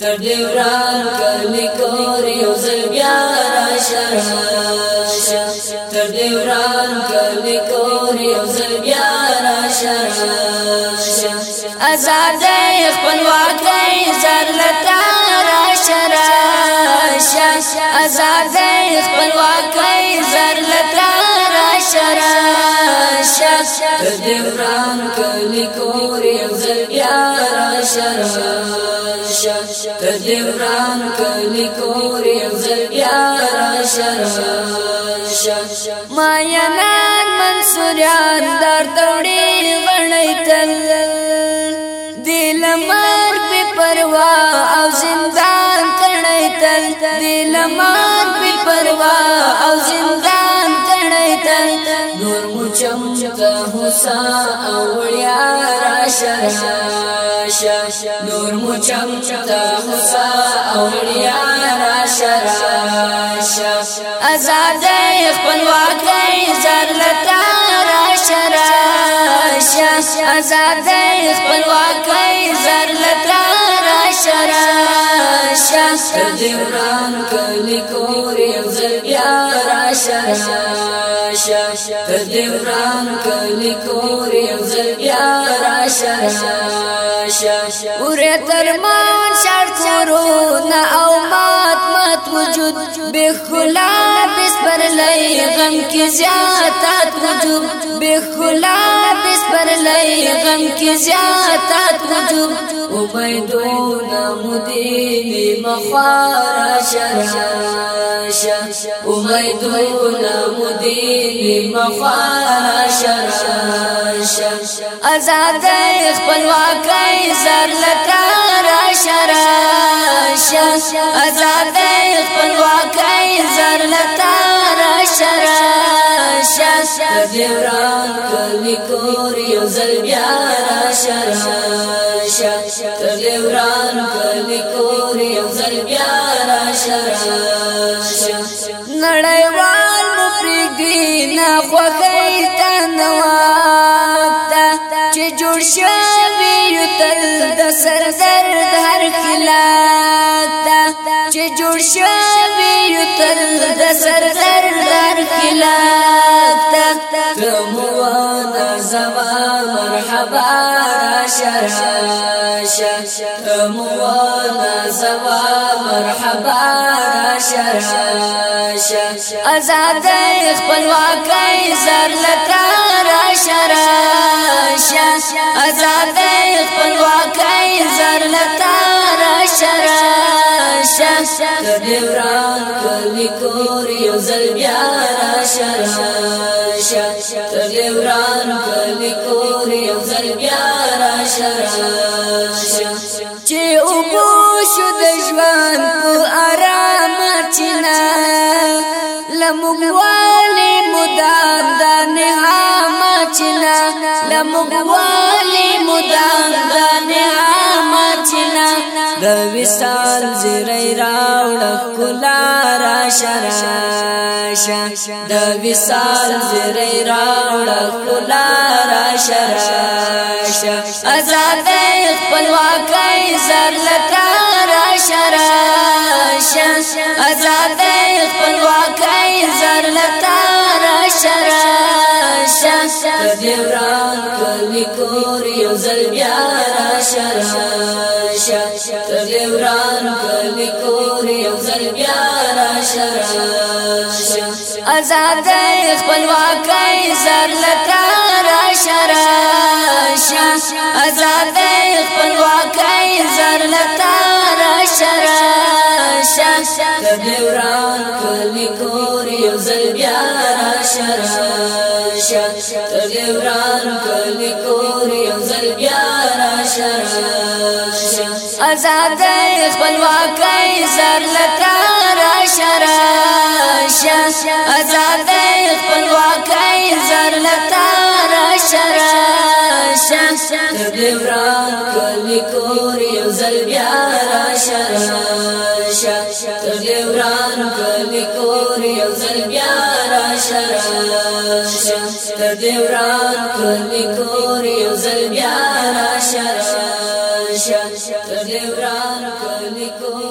تر دې وران کلمې کور یو ځل بیا راشه تر دې وران کلمې کور یو ځل بیا راشه آزاد خپلواک زر لتا راشه راشه آزاد خپلواک زر لتا راشه راشه تر دې وران کلمې کور یو بیا راشه راشه تدې وران کلی کور یو ځل بیا راشه راشه ما یا نان منصوریان در دوړې غړې تل دل مار په پروا او زندان کړې تل دل مار په پروا او زندان کړې تل نور مو چمچا هوسا او وړیا راشه راشه نور مچم تا غصا او ریا راشه راشه آزاد خپلواک زر لتا راشه راشه آزاد خپلواک زر لتا راشه راشه دوران کلی کور یو زل بیا راشه راشه تدوران کلی کور یو زل بیا راشه راشه راشه ورې ترمان شړ کورونا او مات مات وجود به خلا بس پر لای غم کې زیاتات وجود به خلا بس پر لای غم کې زیاتات وجود امیدونه مدې مخارا شراشه امیدونه مدې مخارا شراشه آزاد خپلواکۍ سر لکا راشا راشا ازاد خپلواکۍ زر لتا راشا راشا دیوران کلی کور یو زل بیا راشا راشا دیوران کلی کور یو زل بیا راشا راشا نړیوال مو پرګدی نه خوګی تنواک ته چې جوړ شي تل د سر درد هر کلا تا چې جوړ شوی تل د سر درد هر کلا تا تموانا زما مرحبا شرشا تموانا زما مرحبا شرشا آزاد خپلواکۍ زر لکه را شرشا آزاد شرا شا کدی وران کلی کور یو زل بیا شرا شا کدی وران کلی کور یو زل بیا شرا چې او بو شو د ژوند په آرام چینا لمغوالی مدام د نه ما چینا لمغوالی مدام د وسال زری راوړ کلا را شراشا د وسال زری راوړ کلا را شراشا آزاد خپلواکۍ زر لکا را شراشا آزاد خپلواکۍ زر لکا را شراشا د دې وران کلی کور یو زل بیا را شراشا ګران کلی کور یو ځل بیا راشه راشه آزاد خپلواک زر لکه راشه راشه آزاد خپلواک زر لکه راشه راشه کلی وران کلی کور یو ځل بیا راشه راشه کلی وران کلی کور یو ځل بیا آزادۍ خپلواکۍ زر لکه راشه راشه آزادۍ خپلواکۍ زر لکه راشه راشه تبلی وران کلی کور یو ځل بیا راشه راشه تبلی وران کلی کور یو ځل بیا راشه راشه تبلی وران کلی کور یو ځل بیا راشه Shah, Tadevran Kalikor.